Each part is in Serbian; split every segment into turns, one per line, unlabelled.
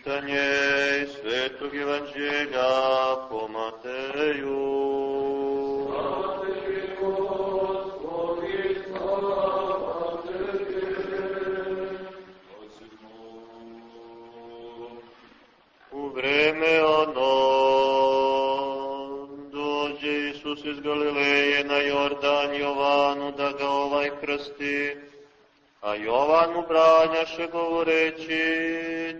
Čitanje Svetog Evanđelja po mu branjaše govoreći,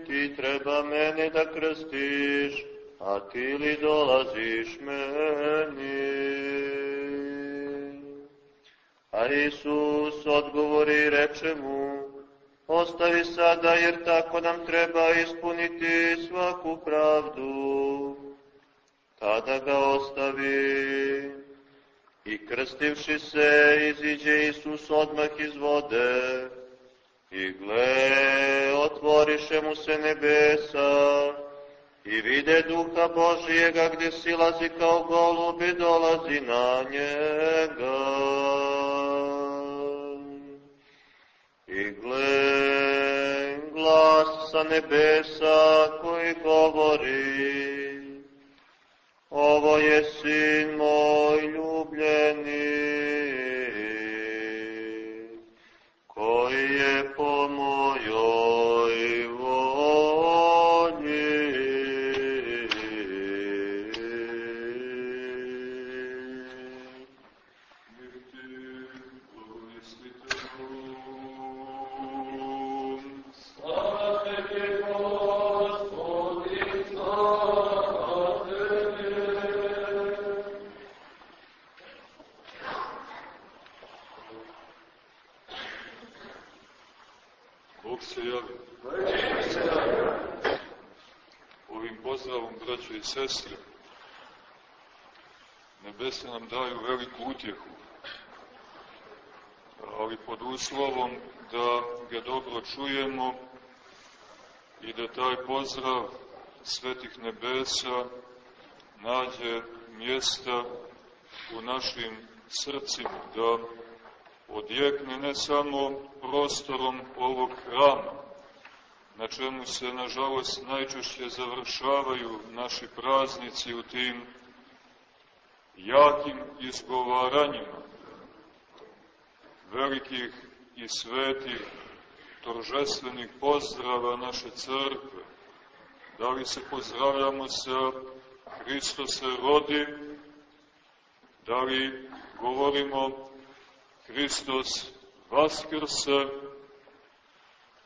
ti treba mene da krstiš, a ti li dolaziš meni? A Isus odgovori i reče mu, ostavi sada jer tako nam treba ispuniti svaku pravdu. Tada ga ostavi i krstivši se iziđe Isus odmah iz vode i gle, otvoriše mu se nebesa i vide duha Božijega gde silazi kao golub i dolazi na njega. I gle, glas sa nebesa koji govori, ovo je sin moj
uslovom da ga dobro čujemo i da taj pozdrav svetih nebesa nađe mjesta u našim srcima, da odjekne ne samo prostorom ovog hrama, na čemu se, nažalost, najčešće završavaju naši praznici u tim jakim izgovaranjima velikih i svetih toržestvenih pozdrava naše crkve. Da li se pozdravljamo sa Hristo se rodi, da li govorimo Hristos vaskrse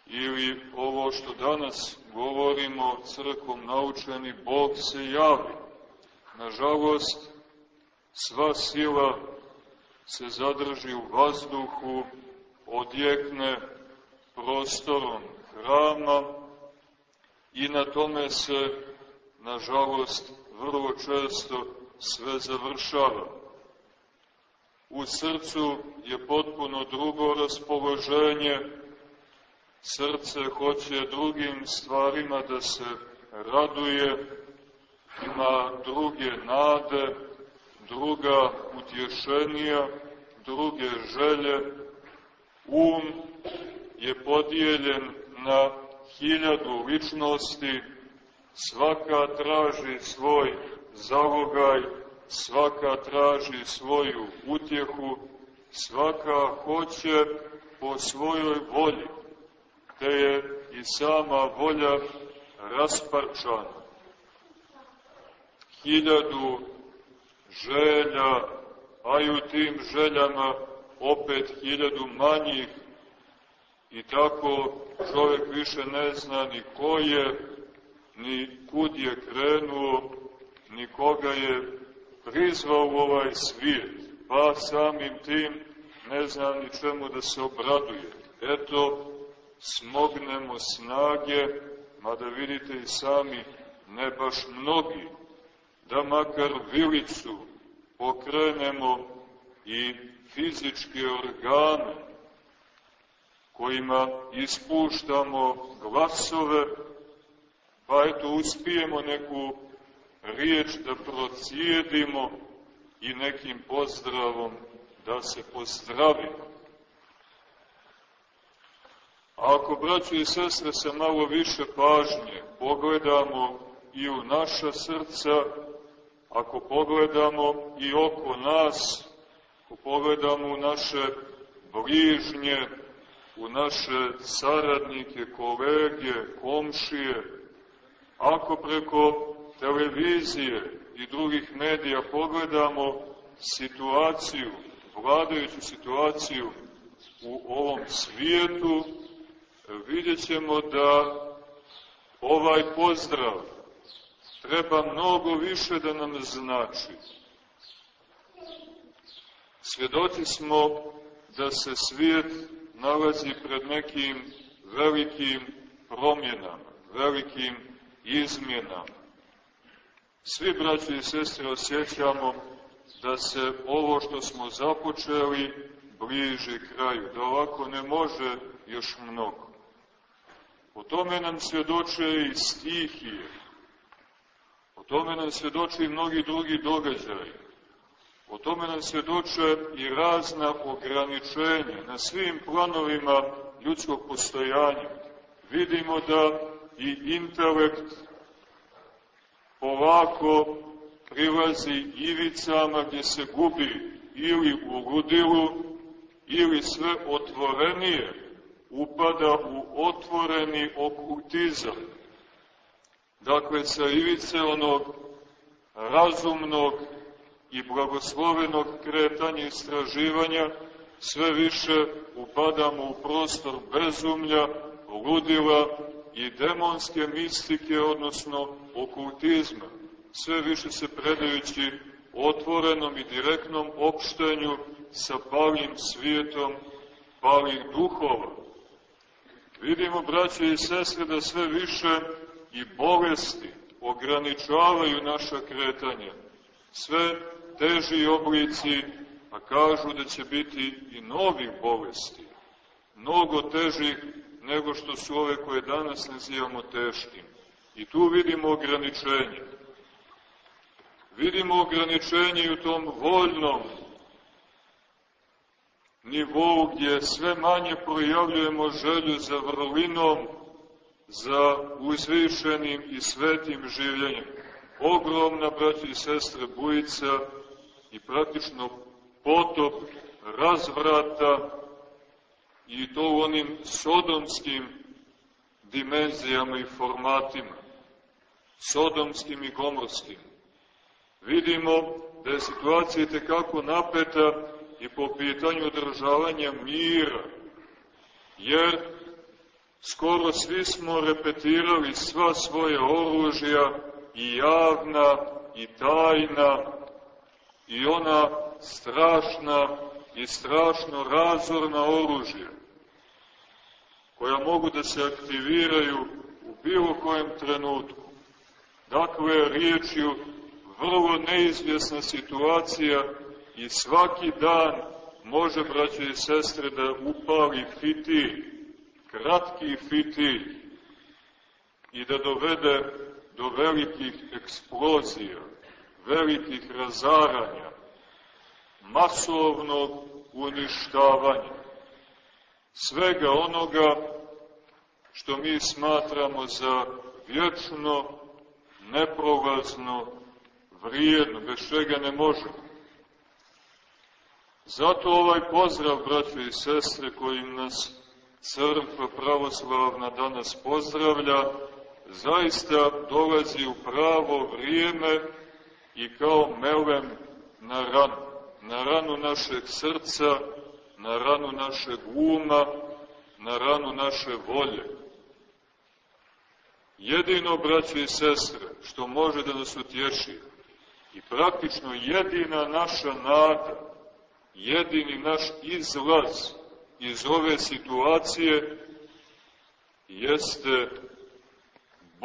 ili ovo što danas govorimo crkom naučeni Bog se javi. Nažalost, sva sila se zadrži u vazduhu, odjekne prostorom hrama i na tome se, nažalost, vrlo često sve završava. U srcu je potpuno drugo raspoloženje, srce hoće drugim stvarima da se raduje, ima druge nade, druga utješenija, druge želje, um je podijeljen na hiljadu ličnosti, svaka traži svoj zalogaj, svaka traži svoju utjehu, svaka hoće po svojoj volji, te je i sama volja rasparčana. Hiljadu želja, a i u tim željama opet hiljadu manjih i tako čovjek više ne zna ni ko je, ni kud je krenuo, ni koga je prizvao u ovaj svijet, pa samim tim ne zna ni čemu da se obraduje. Eto, smognemo snage, mada vidite i sami, ne baš mnogi, da makar vilicu pokrenemo i fizičke organe, kojima ispuštamo glasove, pa eto uspijemo neku riječ da procijedimo i nekim pozdravom da se pozdravimo. ako, braći i sestre, sa malo više pažnje pogledamo i u naša srca, ako pogledamo i oko nas, ako pogledamo u naše bližnje, u naše saradnike, kolege, komšije, ako preko televizije i drugih medija pogledamo situaciju, vladajuću situaciju u ovom svijetu, vidjet ćemo da ovaj pozdrav treba mnogo više da nam znači. Svjedoci smo da se svijet nalazi pred nekim velikim promjenama, velikim izmjenama. Svi braći i sestre osjećamo da se ovo što smo započeli bliži kraju, da ovako ne može još mnogo. O tome nam svjedoče i stihije, o tome nam svjedoče i mnogi drugi događaji, o tome nam svjedoče i razna ograničenja na svim planovima ljudskog postojanja. Vidimo da i intelekt polako prilazi ivicama gdje se gubi ili u ludilu, ili sve otvorenije upada u otvoreni okultizam. Dakle, sa ivice onog razumnog i blagoslovenog kretanja istraživanja sve više upadamo u prostor bezumlja, ludila i demonske mistike, odnosno okultizma, sve više se predajući otvorenom i direktnom opštenju sa palim svijetom palih duhova. Vidimo, braće i sestre, da sve više i bolesti ograničavaju naša kretanja. Sve teži oblici, a kažu da će biti i novih bolesti, mnogo težih nego što su ove koje danas nazivamo teškim. I tu vidimo ograničenje. Vidimo ograničenje i u tom voljnom nivou gdje sve manje projavljujemo želju za vrlinom, za uzvišenim i svetim življenjem. Ogromna, braći i sestre, bujica i praktično potop razvrata i to u onim sodomskim dimenzijama i formatima, sodomskim i gomorskim. Vidimo da je situacija tekako napeta i po pitanju održavanja mira, jer skoro svi smo repetirali sva svoje oružja i javna i tajna i ona strašna i strašno razorna oružja koja mogu da se aktiviraju u bilo kojem trenutku. Dakle, riječju vrlo neizvjesna situacija i svaki dan može, braće i sestre, da upali fitilj, kratki fitilj i da dovede do velikih eksplozija, velikih razaranja, masovnog uništavanja, svega onoga što mi smatramo za vječno, neprolazno, vrijedno, bez čega ne možemo. Zato ovaj pozdrav, braćo i sestre, kojim nas crkva pravoslavna danas pozdravlja, zaista dolazi u pravo vrijeme i kao melem na ranu, na ranu našeg srca, na ranu našeg uma, na ranu naše volje. Jedino, braće i sestre, što može da nas utješi i praktično jedina naša nada, jedini naš izlaz iz ove situacije jeste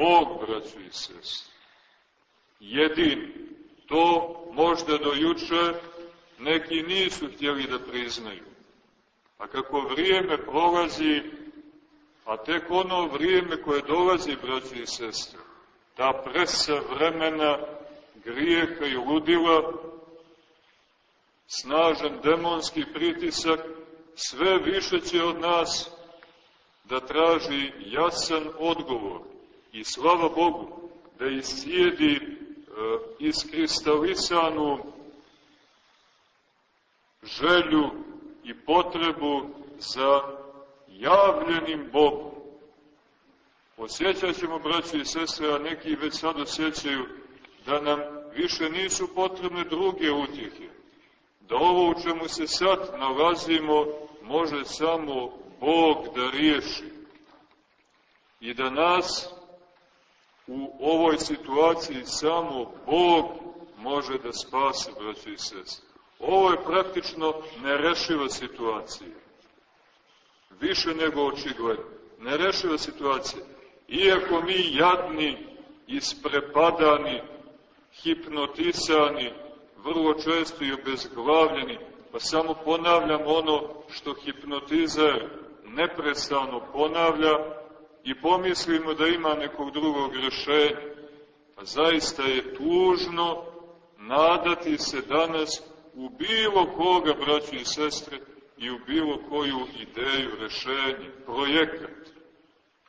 Bog, braćo i sest. Jedini. To možda do juče neki nisu htjeli da priznaju. A kako vrijeme prolazi, a tek ono vrijeme koje dolazi, braćo i sestre, ta presa vremena grijeha i ludila, snažan demonski pritisak, sve više će od nas da traži jasan odgovor i slava Bogu da iscijedi e, iskristalisanu želju i potrebu za javljenim Bogom. Osjećat ćemo, braći i sestre, a neki već sad osjećaju da nam više nisu potrebne druge utjehe. Da ovo u čemu se sad nalazimo može samo Bog da riješi. I da nas u ovoj situaciji samo Bog može da spase, braći i sestre. Ovo je praktično nerešiva situacija. Više nego očigledno. Nerešiva situacija. Iako mi jadni, isprepadani, hipnotisani, vrlo često i obezglavljeni, pa samo ponavljam ono što hipnotizer neprestano ponavlja i pomislimo da ima nekog drugog rešenja. A zaista je tužno nadati se danas u bilo koga, braći i sestre, i u bilo koju ideju, rešenje, projekat.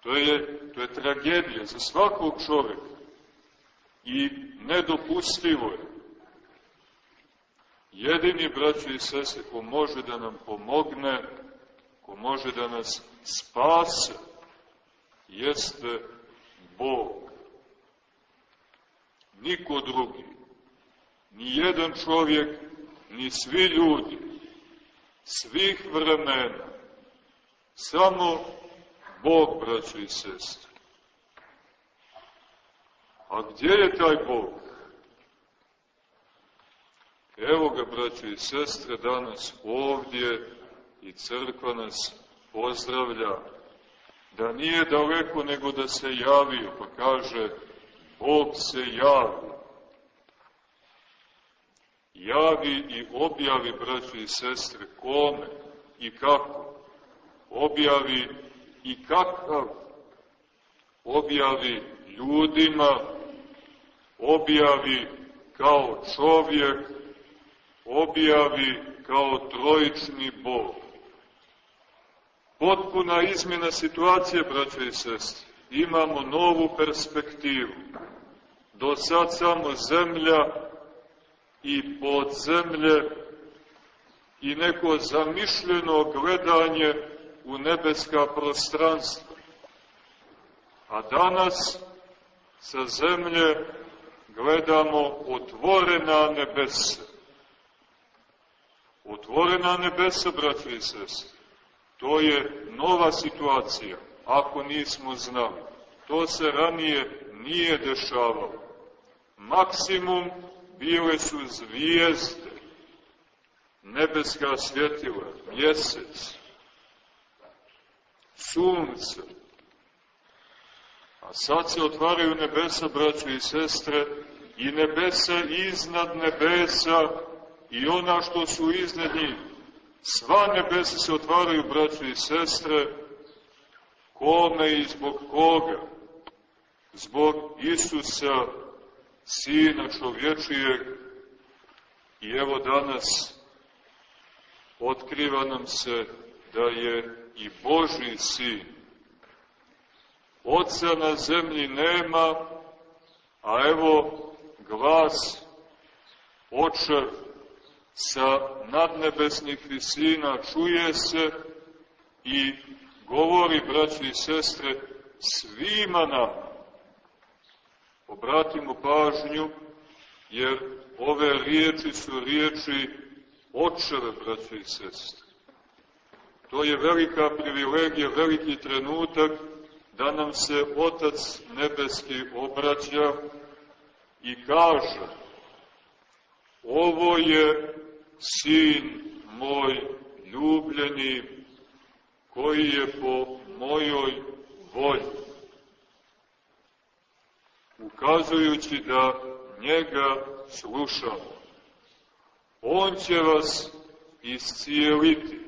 To je, to je tragedija za svakog čoveka. I nedopustivo je. Jedini, braći i sestre, ko može da nam pomogne, ko može da nas spase, jeste Bog. Niko drugi. Ni jedan čovjek, ni svi ljudi, svih vremena. Samo Bog, braćo i sestre. A gdje je taj Bog? Evo ga, braćo i sestre, danas ovdje i crkva nas pozdravlja da nije daleko nego da se javio, pa kaže Bog se javi. Javi i objavi, braćo i sestre, kome i kako. Objavi i kakav. Objavi ljudima, objavi kao čovjek, objavi kao trojični Bog. Potpuna izmjena situacije, braće i sestre. Imamo novu perspektivu. Do sad samo zemlja i podzemlje i neko zamišljeno gledanje u nebeska prostranstva. A danas sa zemlje gledamo otvorena nebesa. Otvorena nebesa, braće i sestre. To je nova situacija, ako nismo znali. To se ranije nije dešavalo. Maksimum bile su zvijezde, nebeska svjetila, mjesec, sunce. A sad se otvaraju nebesa, braćo i sestre, i nebesa iznad nebesa i ona što su iznad njih Sva nebesa se otvaraju, braće i sestre, kome i zbog koga? Zbog Isusa, Sina čovječijeg, i evo danas otkriva nam se da je i Boži Sin. Oca na zemlji nema, a evo glas Očev sa nadnebesnih visina čuje se i govori, braći i sestre, svima nama. Obratimo pažnju, jer ove riječi su riječi očeve, braći i sestre. To je velika privilegija, veliki trenutak da nam se Otac Nebeski obraća i kaže ovo je sin moj ljubljeni, koji je po mojoj volji. Ukazujući da njega slušamo. On će vas iscijeliti,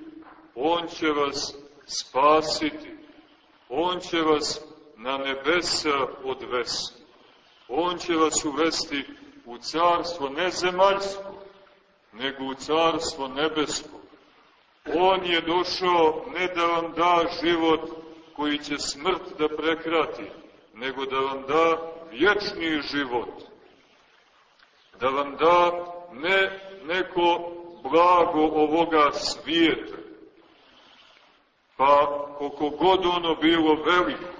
on će vas spasiti, on će vas na nebesa odvesti, on će vas uvesti u carstvo ne zemaljsko, nego u carstvo nebesko. On je došao ne da vam da život koji će smrt da prekrati, nego da vam da vječni život. Da vam da ne neko blago ovoga svijeta, pa koliko god ono bilo veliko,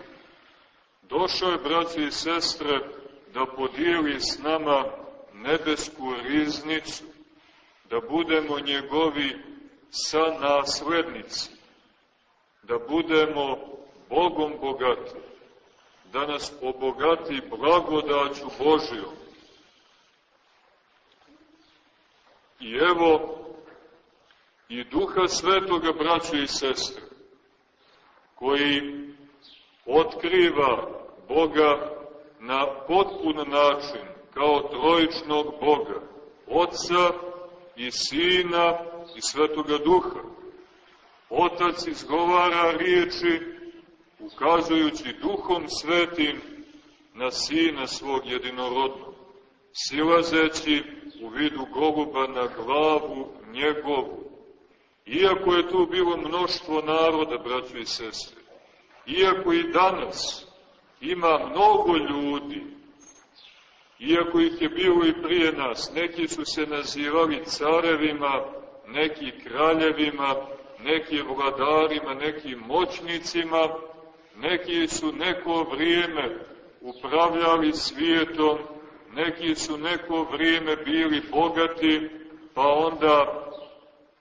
došao je, braći i sestre, da podijeli s nama nebesku riznicu, da budemo njegovi sa naslednici, da budemo Bogom bogati, da nas obogati blagodaću Božijom. I evo, i Duha Svetoga, braće i sestre, koji otkriva Boga na potpun način, kao trojičnog Boga, Otca i Sina i Svetoga Duha. Otac izgovara riječi, ukazujući Duhom Svetim na Sina svog jedinorodnog, silazeći u vidu goluba na glavu njegovu. Iako je tu bilo mnoštvo naroda, braćo i sestre, iako i danas ima mnogo ljudi, iako ih je bilo i prije nas, neki su se nazivali carevima, neki kraljevima, neki vladarima, neki moćnicima, neki su neko vrijeme upravljali svijetom, neki su neko vrijeme bili bogati, pa onda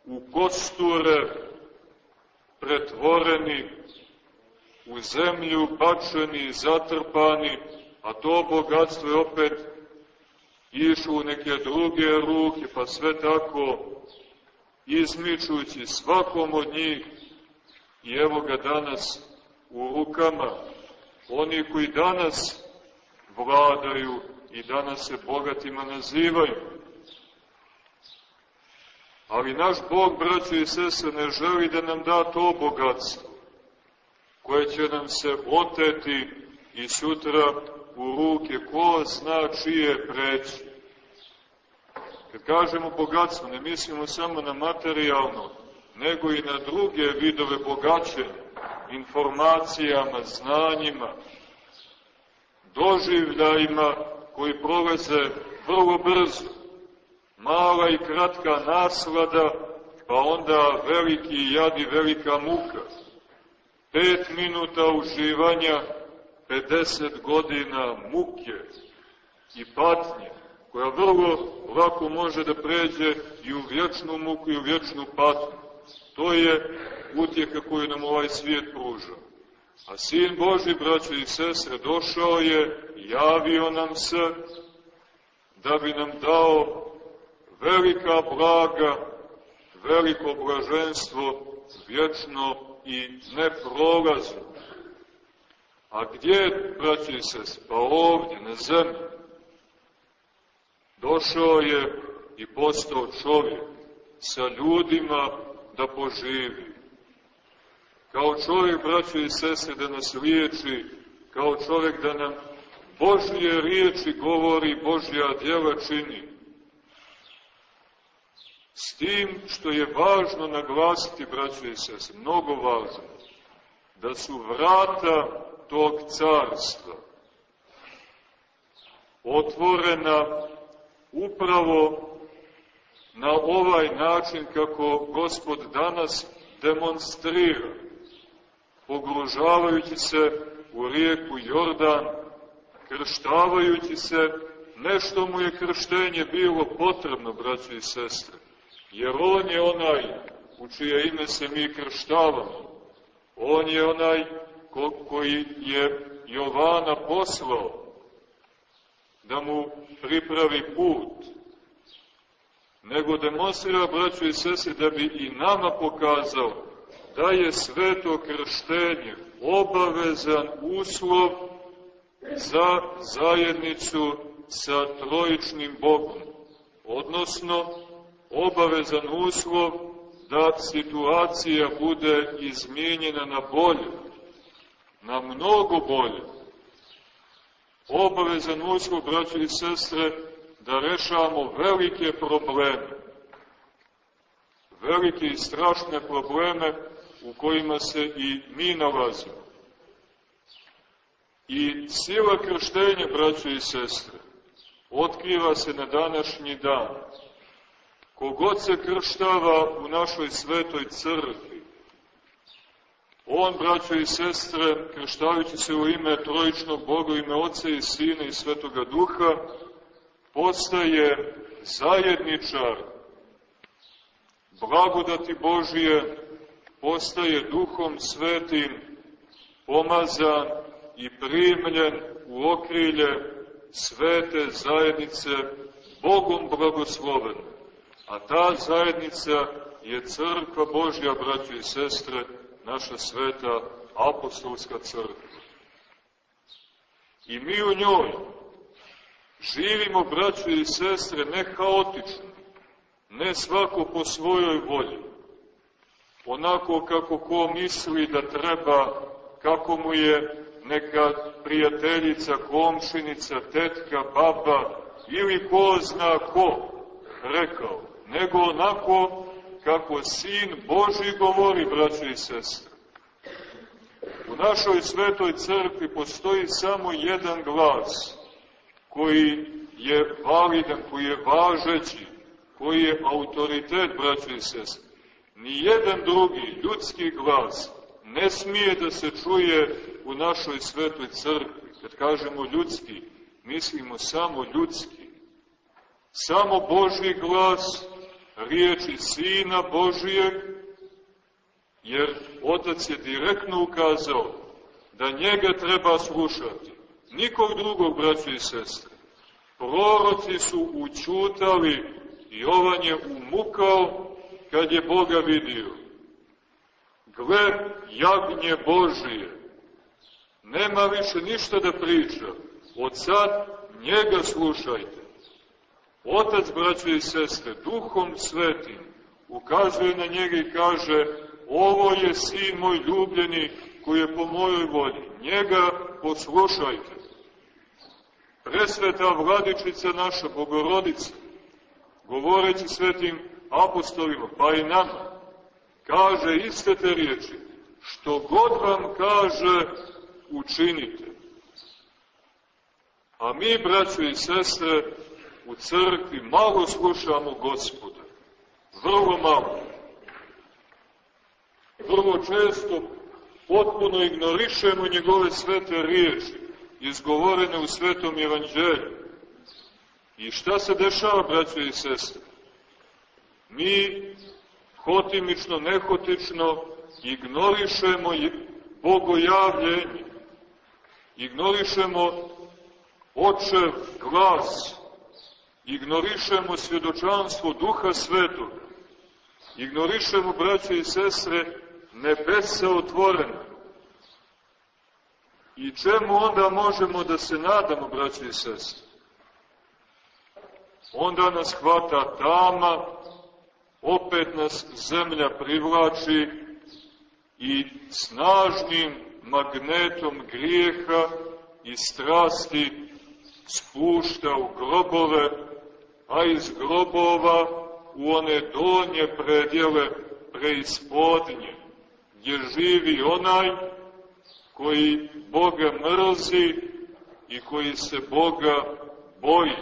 u kosture pretvoreni, u zemlju bačeni, zatrpani, a to bogatstvo je opet išlo u neke druge ruke, pa sve tako izmičući svakom od njih i evo ga danas u rukama oni koji danas vladaju i danas se bogatima nazivaju. Ali naš Bog, braćo i sese, ne želi da nam da to bogatstvo, koje će nam se oteti i sutra u ruke, ko zna čije preći. Kad kažemo bogatstvo, ne mislimo samo na materijalno, nego i na druge vidove bogaćenja, informacijama, znanjima, doživljajima koji prolaze vrlo brzo. Mala i kratka naslada, pa onda veliki jad i velika muka. Pet minuta uživanja, 50 godina muke i patnje, koja vrlo lako može da pređe i u vječnu muku i u vječnu patnju. To je utjeha koju nam ovaj svijet pruža. A Sin Boži, braćo i sestre, došao je, javio nam se, da bi nam dao velika blaga, veliko blaženstvo, vječno i neprolazno. A gdje, braći i sestre? Pa ovdje, na zemlji. Došao je i postao čovjek sa ljudima da poživi. Kao čovjek, braći i sestre, da nas liječi, kao čovjek da nam Božje riječi govori, Božja djela čini. S tim što je važno naglasiti, braći i sestre, mnogo važno, da su vrata tog carstva otvorena upravo na ovaj način kako Gospod danas demonstrira, pogružavajući se u rijeku Jordan, krštavajući se, nešto mu je krštenje bilo potrebno, braći i sestre, jer on je onaj u čije ime se mi krštavamo, on je onaj koji je Jovana poslao da mu pripravi put, nego demonstrira, braću i sese, da bi i nama pokazao da je sveto krštenje obavezan uslov za zajednicu sa trojičnim Bogom, odnosno obavezan uslov da situacija bude izmijenjena na bolje, na mnogo bolje. Obavezan uslov, braći i sestre, da rešavamo velike probleme, velike i strašne probleme u kojima se i mi nalazimo. I sila krštenja, braćo i sestre, otkriva se na današnji dan. Kogod se krštava u našoj svetoj crkvi, on, braćo i sestre, krštavići se u ime trojičnog Boga, ime Oca i Sina i Svetoga Duha, postaje zajedničar blagodati Božije, postaje duhom svetim, pomazan i primljen u okrilje svete zajednice Bogom blagoslovene. A ta zajednica je crkva Božja, braći i sestre, naša sveta apostolska crkva. I mi u njoj živimo, braći i sestre, ne haotično, ne svako po svojoj volji, onako kako ko misli da treba, kako mu je neka prijateljica, komšinica, tetka, baba ili ko zna ko rekao, nego onako kako Sin Boži govori, braće i sestre. U našoj svetoj crkvi postoji samo jedan glas koji je validan, koji je važeći, koji je autoritet, braće i sestre. Nijedan drugi ljudski glas ne smije da se čuje u našoj svetoj crkvi. Kad kažemo ljudski, mislimo samo ljudski. Samo Božji glas, riječi Sina Božijeg, jer Otac je direktno ukazao da njega treba slušati. Nikog drugog, braće i sestre. Proroci su učutali Jovan je umukao kad je Boga vidio. Gle, jagnje Božije, nema više ništa da priča, od sad njega slušajte. Otac, braće i sestre, duhom svetim, ukazuje na njega i kaže, ovo je sin moj ljubljeni koji je po mojoj volji, njega poslušajte. Presveta vladičica naša, bogorodica, govoreći svetim apostolima, pa i nama, kaže iste te riječi, što god vam kaže, učinite. A mi, braćo i sestre, u crkvi malo slušamo gospoda. Vrlo malo. Vrlo često potpuno ignorišemo njegove svete riječi, izgovorene u svetom evanđelju. I šta se dešava, braćo i sestre? Mi hotimično, nehotično ignorišemo bogojavljenje, ignorišemo očev glas, ignorišemo svjedočanstvo Duha Svetog, ignorišemo, braće i sestre, nebesa otvorene. I čemu onda možemo da se nadamo, braće i sestre? Onda nas hvata tama, opet nas zemlja privlači i snažnim magnetom grijeha i strasti spušta u grobove, a iz grobova u one donje predjele preispodnje, gdje živi onaj koji Boga mrzi i koji se Boga boji.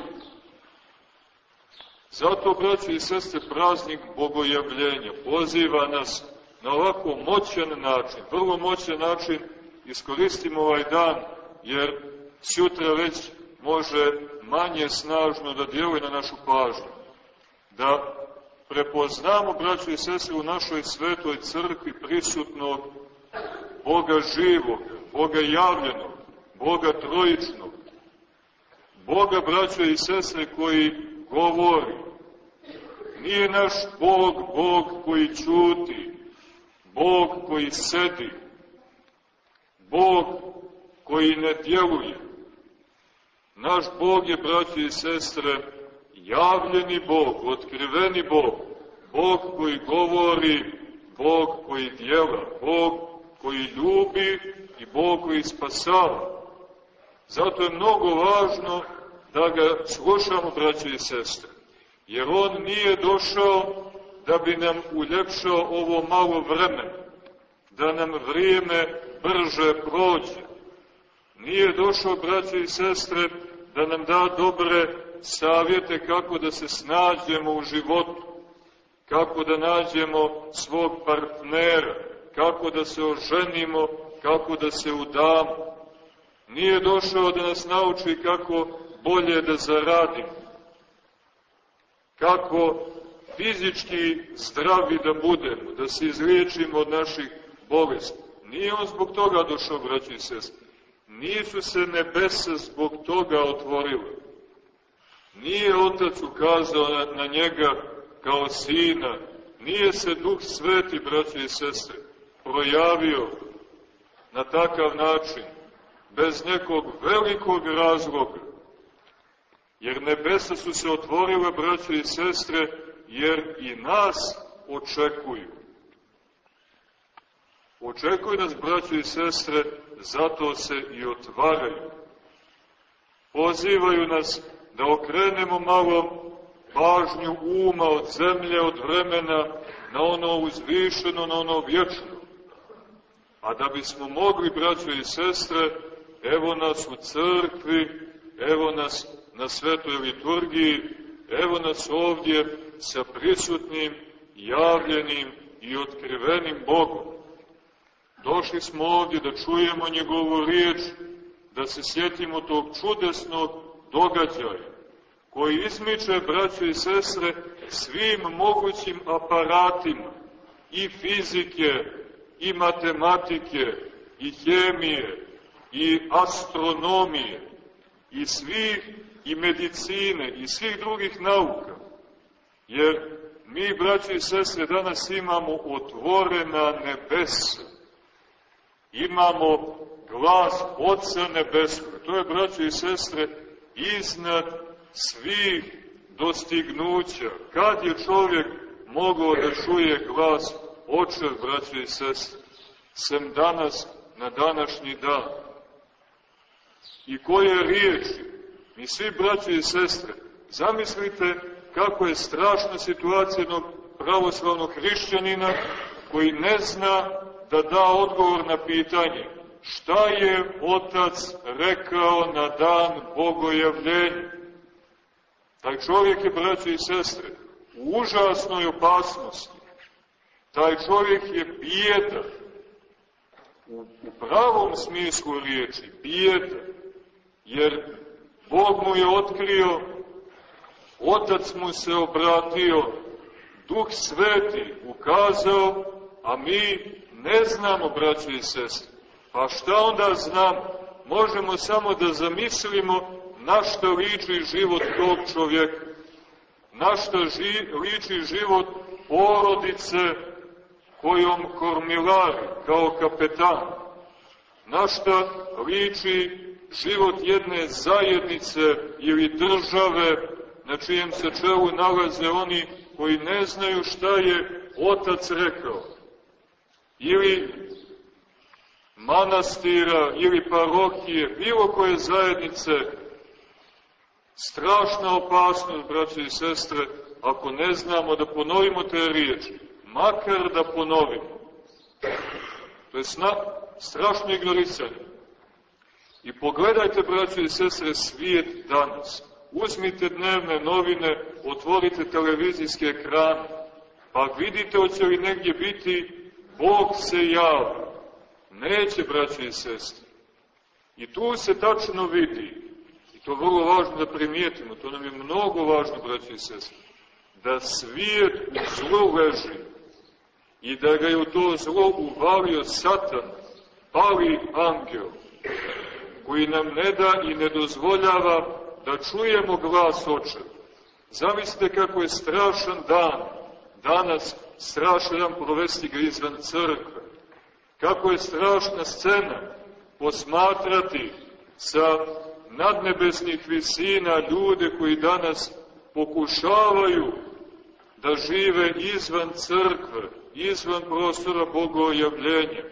Zato, braći i sestre, praznik bogojavljenja poziva nas na ovako moćan način, vrlo moćan način, iskoristimo ovaj dan, jer sutra već može manje snažno da djeluje na našu pažnju. Da prepoznamo, braći i sestre, u našoj svetoj crkvi prisutnog Boga živog, Boga javljenog, Boga trojičnog, Boga, braćo i sestre, koji govori. Nije naš Bog, Bog koji čuti, Bog koji sedi, Bog koji ne djeluje. Naš Bog je, braći i sestre, javljeni Bog, otkriveni Bog, Bog koji govori, Bog koji djela, Bog koji ljubi i Bog koji spasava. Zato je mnogo važno da ga slušamo, braći i sestre, jer On nije došao da bi nam uljepšao ovo malo vremena, da nam vrijeme brže prođe, Nije došao, braće i sestre, da nam da dobre savjete kako da se snađemo u životu, kako da nađemo svog partnera, kako da se oženimo, kako da se udamo. Nije došao da nas nauči kako bolje da zaradimo, kako fizički zdravi da budemo, da se izliječimo od naših bolesti. Nije on zbog toga došao, braći i sestri. Nisu se nebesa zbog toga otvorile. Nije Otac ukazao na, njega kao sina, nije se Duh Sveti, braći i sestre, projavio na takav način, bez nekog velikog razloga. Jer nebesa su se otvorile, braće i sestre, jer i nas očekuju. Očekuju nas, braće i sestre, zato se i otvaraju. Pozivaju nas da okrenemo malo pažnju uma od zemlje, od vremena, na ono uzvišeno, na ono vječno. A da bismo mogli, braćo i sestre, evo nas u crkvi, evo nas na svetoj liturgiji, evo nas ovdje sa prisutnim, javljenim i otkrivenim Bogom. Došli smo ovdje da čujemo njegovu riječ, da se sjetimo tog čudesnog događaja, koji izmiče, braće i sestre, svim mogućim aparatima, i fizike, i matematike, i hemije, i astronomije, i svih, i medicine, i svih drugih nauka. Jer mi, braći i sestre, danas imamo otvorena nebesa. Imamo glas Otca Nebeskog. To je, braći i sestre, iznad svih dostignuća. Kad je čovjek mogao da čuje glas Očev, braći i sestre? Sem danas, na današnji dan. I koje riječi? Mi svi, braći i sestre, zamislite kako je strašna situacija jednog pravoslavnog hrišćanina koji ne zna da da odgovor na pitanje šta je otac rekao na dan bogojavljenja. Taj čovjek je, braći i sestre, u užasnoj opasnosti. Taj čovjek je bijedan. U, u pravom smislu riječi, bijedan. Jer Bog mu je otkrio Otac mu se obratio, Duh Sveti ukazao, a mi ne znamo, braće i sestre. Pa šta onda znam? Možemo samo da zamislimo na što liči život tog čovjeka. Na što ži, liči život porodice kojom kormilari kao kapetan. Na što liči život jedne zajednice ili države na čijem se čelu nalaze oni koji ne znaju šta je Otac rekao. Ili manastira, ili parohije, bilo koje zajednice, strašna opasnost, braće i sestre, ako ne znamo da ponovimo te riječi, makar da ponovimo. To je sna, strašno ignorisanje. I pogledajte, braće i sestre, svijet danas. Uzmite dnevne novine, otvorite televizijske ekrane, pa vidite hoće li negdje biti Bog se javi. Neće, braće i sestre. I tu se tačno vidi, i to je vrlo važno da primijetimo, to nam je mnogo važno, braće i sestre, da svijet u zlu leži i da ga je u to zlo uvalio satan, pali angel, koji nam ne da i ne dozvoljava da čujemo glas očeva. Zamislite kako je strašan dan, danas strašan dan provesti ga izvan crkve. Kako je strašna scena posmatrati sa nadnebesnih visina ljude koji danas pokušavaju da žive izvan crkve, izvan prostora bogojavljenja,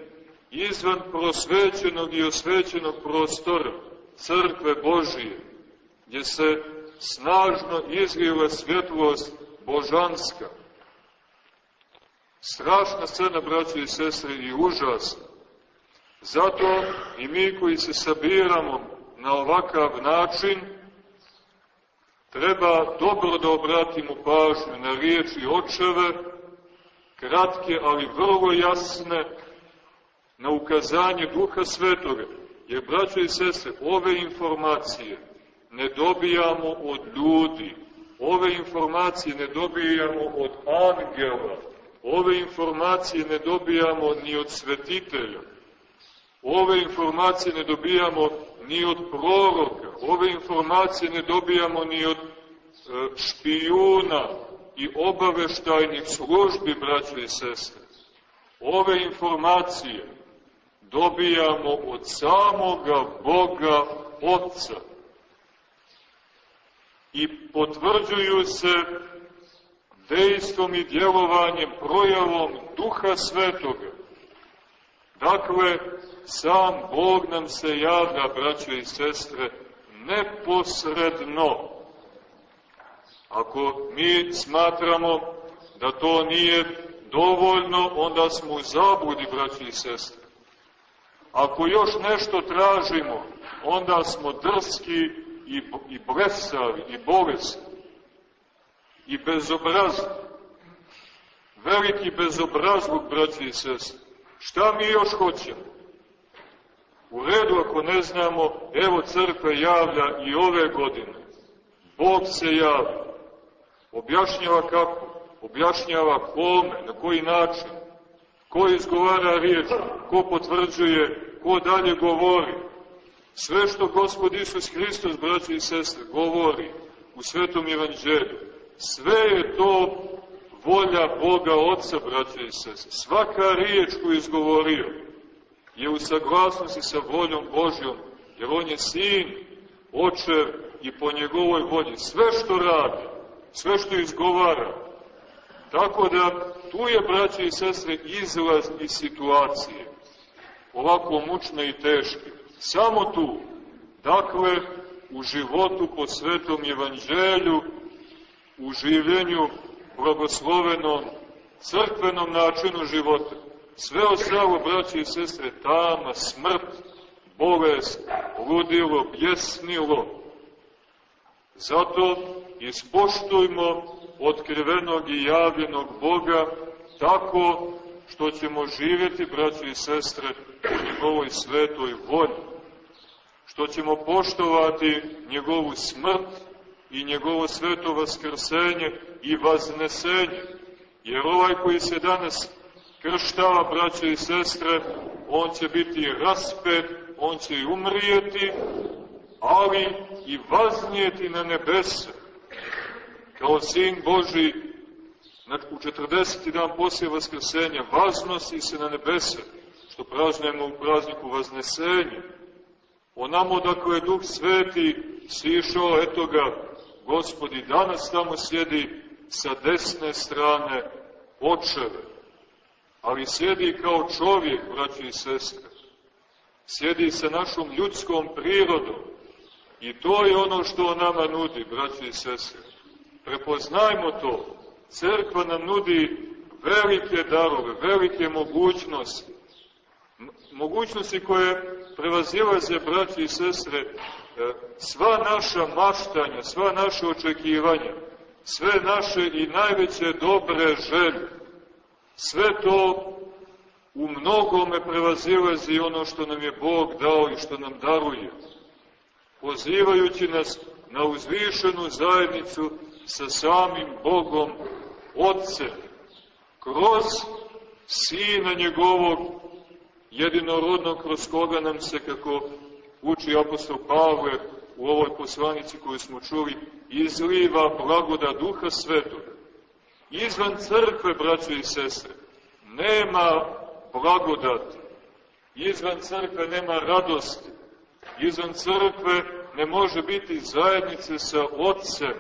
izvan prosvećenog i osvećenog prostora crkve Božije gdje se snažno izgriva svjetlost božanska. Strašna scena, braće i sestre, i užasna. Zato i mi koji se sabiramo na ovakav način, treba dobro da obratimo pažnju na riječi očeve, kratke, ali vrlo jasne, na ukazanje Duha Svetoga. Jer, braćo i sestre, ove informacije ne dobijamo od ljudi, ove informacije ne dobijamo od angela, ove informacije ne dobijamo ni od svetitelja, ove informacije ne dobijamo ni od proroka, ove informacije ne dobijamo ni od e, špijuna i obaveštajnih službi, braće i sestre. Ove informacije dobijamo od samoga Boga Otca. I potvrđuju se dejstvom i djelovanjem, projavom Duha Svetoga. Dakle, sam Bog nam se javlja, braćo i sestre, neposredno. Ako mi smatramo da to nije dovoljno, onda smo u zabudi, braćo i sestre. Ako još nešto tražimo, onda smo drski i, i blesavi i bolesni i bezobrazni. Veliki bezobrazluk, braći i sestre. Šta mi još hoćemo? U redu ako ne znamo, evo crkva javlja i ove godine. Bog se javlja. Objašnjava kako? Objašnjava kome, na koji način. Ko izgovara riječ, ko potvrđuje, ko dalje govori. Sve što Gospod Isus Hristos, braći i sestre, govori u Svetom Evanđelju, sve je to volja Boga Otca, braći i sestre. Svaka riječ koju izgovorio je u saglasnosti sa voljom Božjom, jer On je sin, očev i po njegovoj volji. Sve što radi, sve što izgovara. Tako da tu je, braći i sestre, izlaz iz situacije ovako mučne i teške. Samo tu, dakle, u životu po svetom evanđelju, u življenju blagoslovenom, crkvenom načinu života. Sve ostalo, braći i sestre, tama, smrt, bolest, ludilo, bjesnilo. Zato ispoštujmo otkrivenog i javljenog Boga tako što ćemo živjeti, braći i sestre, u njegovoj svetoj volji, što ćemo poštovati njegovu smrt i njegovo sveto vaskrsenje i vaznesenje, jer ovaj koji se danas krštava, braće i sestre, on će biti raspet, on će i umrijeti, ali i vaznijeti na nebese, kao sin Boži u 40. dan poslije Vaskrsenja, vaznosi se na nebese, što praznujemo u prazniku Vaznesenja. Onamo, dakle, Duh Sveti sišao, eto ga, Gospodi danas tamo sjedi sa desne strane očeve, ali sjedi kao čovjek, braći i sestre. Sjedi sa našom ljudskom prirodom i to je ono što on nama nudi, braći i sestre. Prepoznajmo to, crkva nam nudi velike darove, velike mogućnosti. Mogućnosti koje prevazilaze, braći i sestre, sva naša maštanja, sva naše očekivanja, sve naše i najveće dobre želje, sve to u mnogome prevazilazi ono što nam je Bog dao i što nam daruje, pozivajući nas na uzvišenu zajednicu sa samim Bogom Otcem, kroz Sina njegovog, jedinorodnog, kroz koga nam se, kako uči apostol Pavle u ovoj poslanici koju smo čuli, izliva blagoda Duha Svetog. Izvan crkve, braće i sestre, nema blagodati. Izvan crkve nema radosti. Izvan crkve ne može biti zajednice sa Otcem.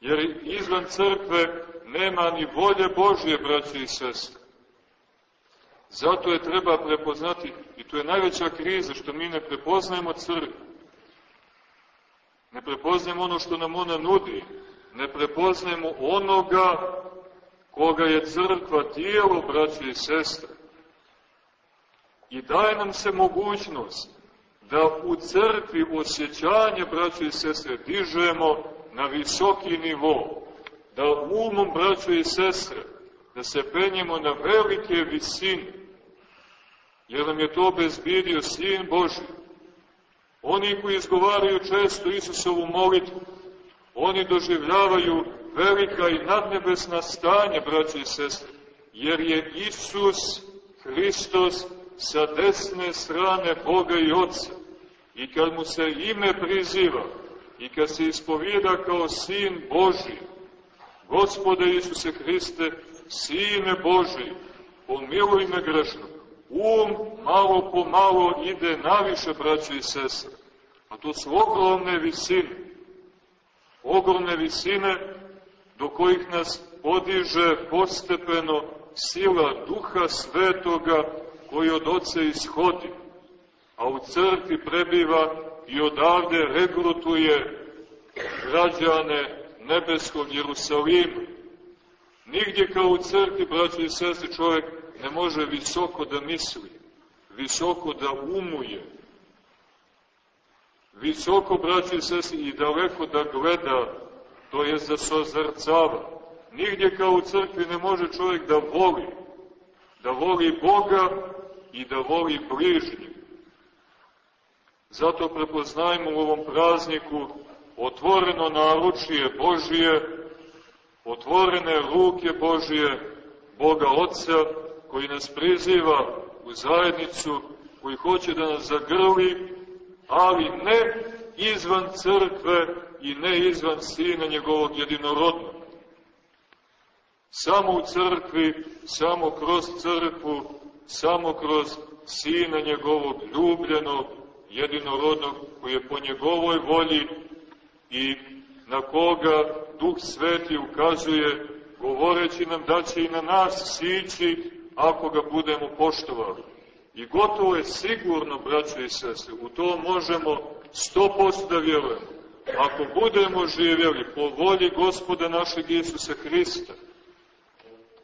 Jer izvan crkve nema ni volje Božje, braće i sestre. Zato je treba prepoznati, i to je najveća kriza, što mi ne prepoznajemo crkvu. Ne prepoznajemo ono što nam ona nudi. Ne prepoznajemo onoga koga je crkva tijelo, braće i sestre. i daje nam se mogućnost da u crkvi osjećanje, braćo i sestre, dižemo na visoki nivo, da umom, braćo i sestre, da se penjemo na velike visine, jer nam je to obezbidio Sin Boži. Oni koji izgovaraju često Isusovu molitvu, oni doživljavaju velika i nadnebesna stanja, braći i sestre, jer je Isus Hristos sa desne strane Boga i Otca. I kad mu se ime priziva, i kad se ispovijeda kao Sin Boži, Gospode Isuse Hriste, Sine Boži, pomiluj me grešno. Um malo po malo ide naviše, braći i sestre. A to su ogromne visine. Ogromne visine do kojih nas podiže postepeno sila Duha Svetoga koji od Oce ishodi, a u crkvi prebiva i odavde regrutuje građane nebeskog Jerusalima. Nigdje kao u crkvi, braći i sestri, čovjek ne može visoko da misli, visoko da umuje, visoko, braći i sestri, i daleko da gleda to je za sozrcava. Nigdje kao u crkvi ne može čovjek da voli, da voli Boga i da voli bližnjeg. Zato prepoznajmo u ovom prazniku otvoreno naručije Božije, otvorene ruke Božije, Boga Otca, koji nas priziva u zajednicu, koji hoće da nas zagrli, ali ne izvan crkve i ne izvan Sina njegovog jedinorodnog. Samo u crkvi, samo kroz crkvu, samo kroz Sina njegovog ljubljenog, jedinorodnog, koji je po njegovoj volji i na koga Duh Sveti ukazuje, govoreći nam da će i na nas sići ako ga budemo poštovali. I gotovo je sigurno, braćo i sestre, u to možemo sto posto da vjerujemo. Ako budemo živjeli po volji gospoda našeg Isusa Hrista,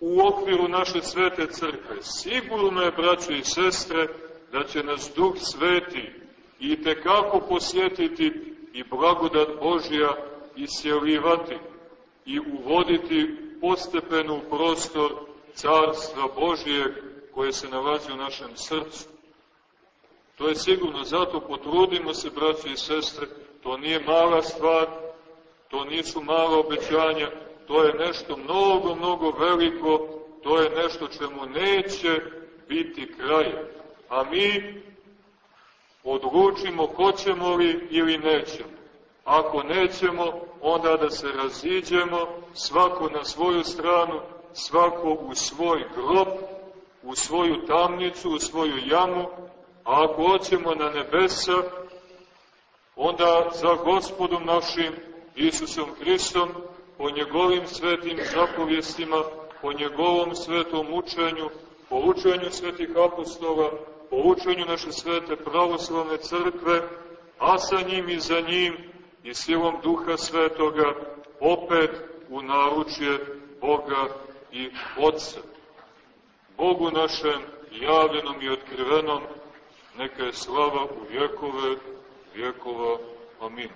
u okviru naše svete crkve, sigurno je, braćo i sestre, da će nas Duh Sveti i tekako posjetiti i blagodat Božja isjelivati i uvoditi postepeno u prostor Carstva Božijeg koje se nalazi u našem srcu. To je sigurno, zato potrudimo se, braći i sestre, to nije mala stvar, to nisu mala obećanja, to je nešto mnogo, mnogo veliko, to je nešto čemu neće biti kraja. A mi odlučimo hoćemo li ili nećemo. Ako nećemo, onda da se raziđemo, svako na svoju stranu, svako u svoj grob, u svoju tamnicu, u svoju jamu, a ako hoćemo na nebesa, onda za gospodom našim Isusom Hristom, po njegovim svetim zapovjestima, po njegovom svetom učenju, po učenju svetih apostola, po učenju naše svete pravoslavne crkve, a sa njim i za njim i silom duha svetoga, opet u naručje Boga i Otca. Bogu našem javljenom i otkrivenom, neka je slava u vjekove vjekova. Amin.